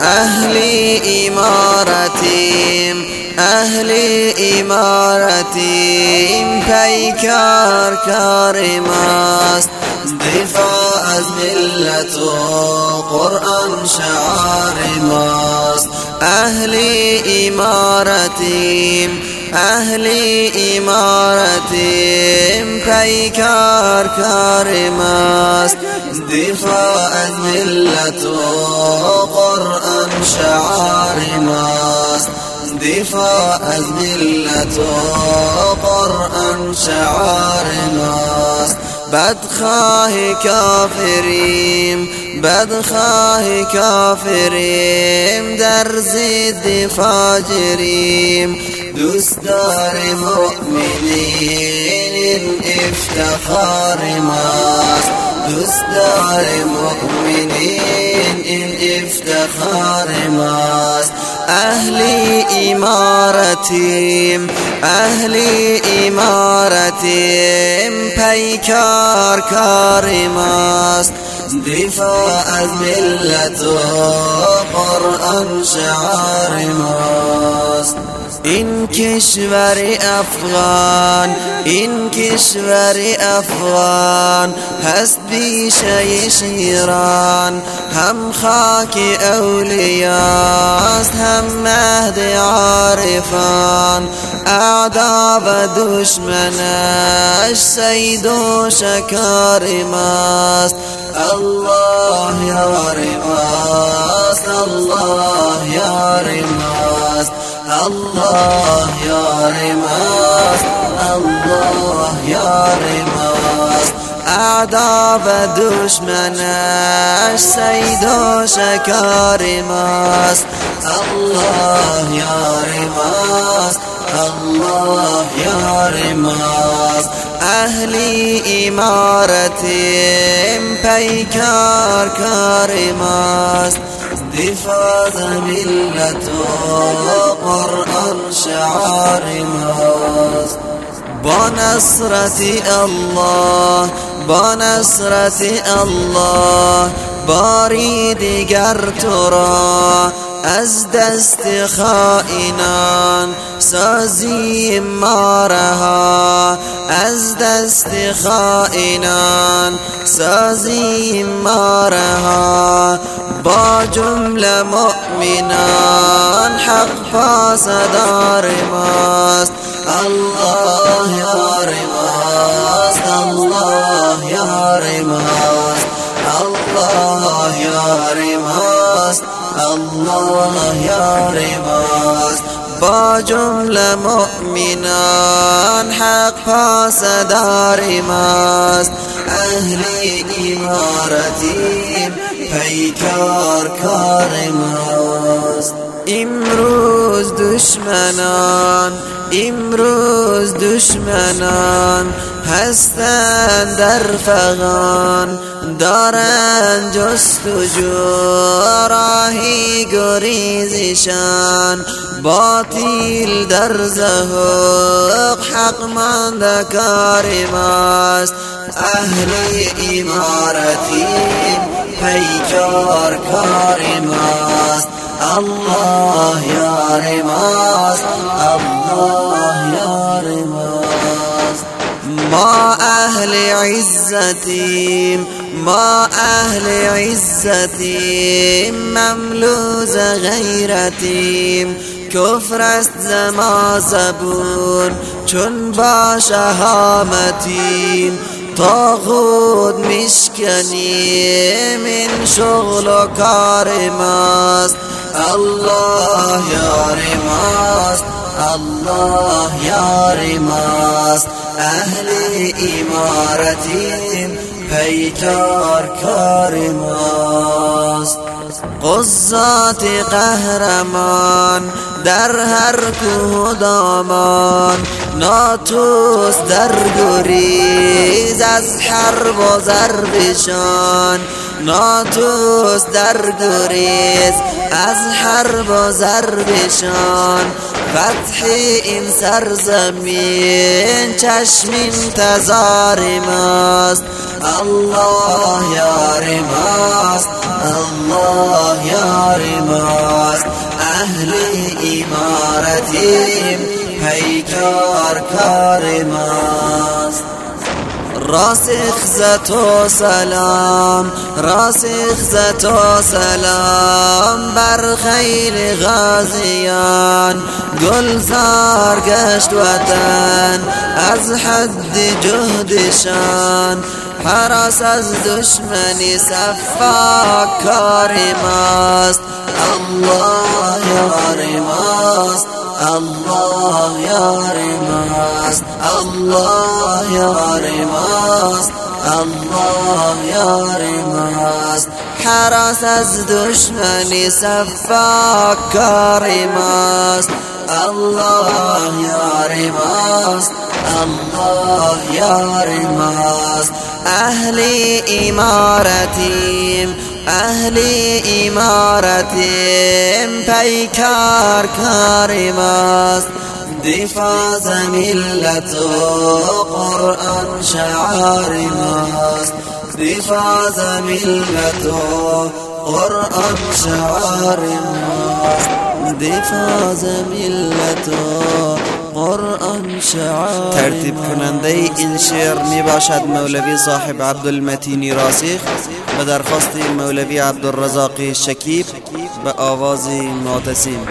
اهلی امارتیم اهلی امارتیم پیکار کار ماست. دفاع و قرآن شعار ماست. اهلی امارتیم اهلی امارتیم پیکار کار ماست دفاع از ملت و قرآن شعار ماست. دفاع از ملت و قرآن شعار ماست. بدخواه کافریم بدخواه کافریم. در ضد فاجریم. دوستار مؤمنين الإفتخار ما دوستار مؤمنين الإفتخار ما أهلي إمارتیم اهلی امارتیم پیکار کار ماست. دفاع از ملت و قرآن شعار ماست. این کشور أفغان این کشور أفغان هست بیشه شیران هم خاک اولیاست هم مهد عارفان اعدا و دشمنش سید و شکار ماست الله یار ماست الله یار ماست الله یار ماست. الله یار ماست. اعدا و دشمنش سید و شکار ماست. الله یار ماست. الله یار ماست. اهلی امارتیم پیکار کار ماست. رفعت ملة وقرآن شعار هاست بنصرة الله بنصرة الله باری دیگر تو از دست خائنان سازی ما رها از دست خائنان سازی ما رها با جمله مؤمنان حق پاسدار ماست. الله یار ماست الله یار ماست. الله یار ماست. الله یار ماست با جمله مؤمنان حق پاسدار ماست أهل امارتیم پیکار کار امروز دشمنان امروز دشمنان هستند در فغان دارن جستجو راهی گریزشان. باطل در زهق حق مند کار ماست. اهل امارتیم پیکار کار ماست. الله یار ماست الله یار ماست. ما اهل عزتیم ما اهل عزتیم مملوز غیرتیم. کفر است زما زبون چون با شهامتیم. طاغوت میشکنیم این شغل و کار ماست. الله یار ماست الله یار ماست. اهل امارتیم پیکار کار ماست. قضات قهرمان در هر کوه دامان ناتوس در گریز از حرب و ضربشان. ناتوس در گریز از حرب و ضربشان فتح این سرزمین چشم انتظار ماست. الله یار ماست الله یار ماست. اهل امارتیم پیکار کار ماست. راسخ زت و سلام راسخ زت و سلام. بر خیل غازیان گلزار گشت وطن. از حد جهدشان حراس از دشمنی صفا کار ماست. الله یار ماست الله یار ماست. الله یار ماست. الله یار ماست. حراس از دشمنی صفا کار ماست. الله یار ماست. الله یار ماست. اهل امارتیم اهل امارتیم. پیکار کار ماست. دفاع ملت قرآن شعار ماست. دفاع ملت قرآن شعار ماست. دفاع ملت قرآن شعار ترتیب کننده این شعر می باشد مولوی صاحب عبدالمتینی راسخ به درخواست مولوی عبدالرزاق شکیب به آواز معتصیم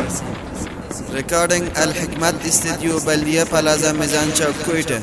ریکاردینگ الحکمت استودیو بلدیه پلازا میزان چوک کویته